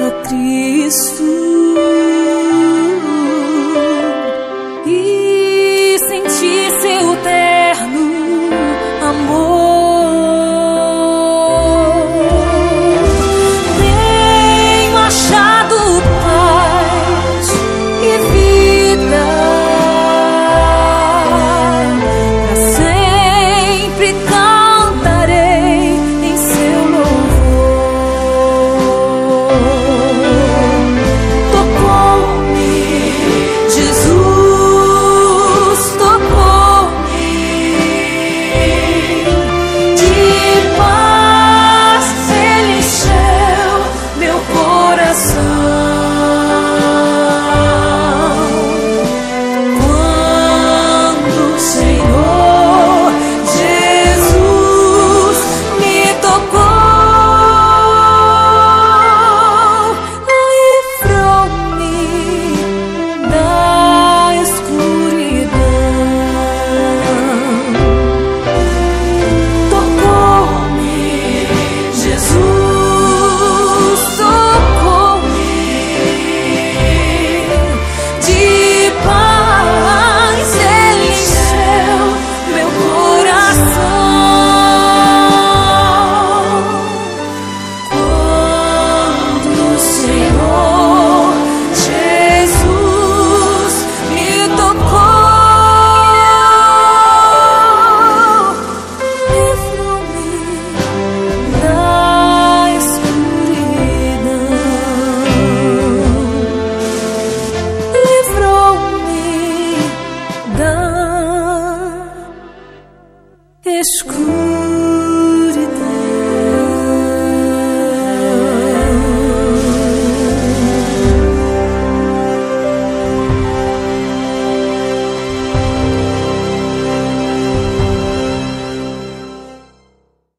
A Cristo.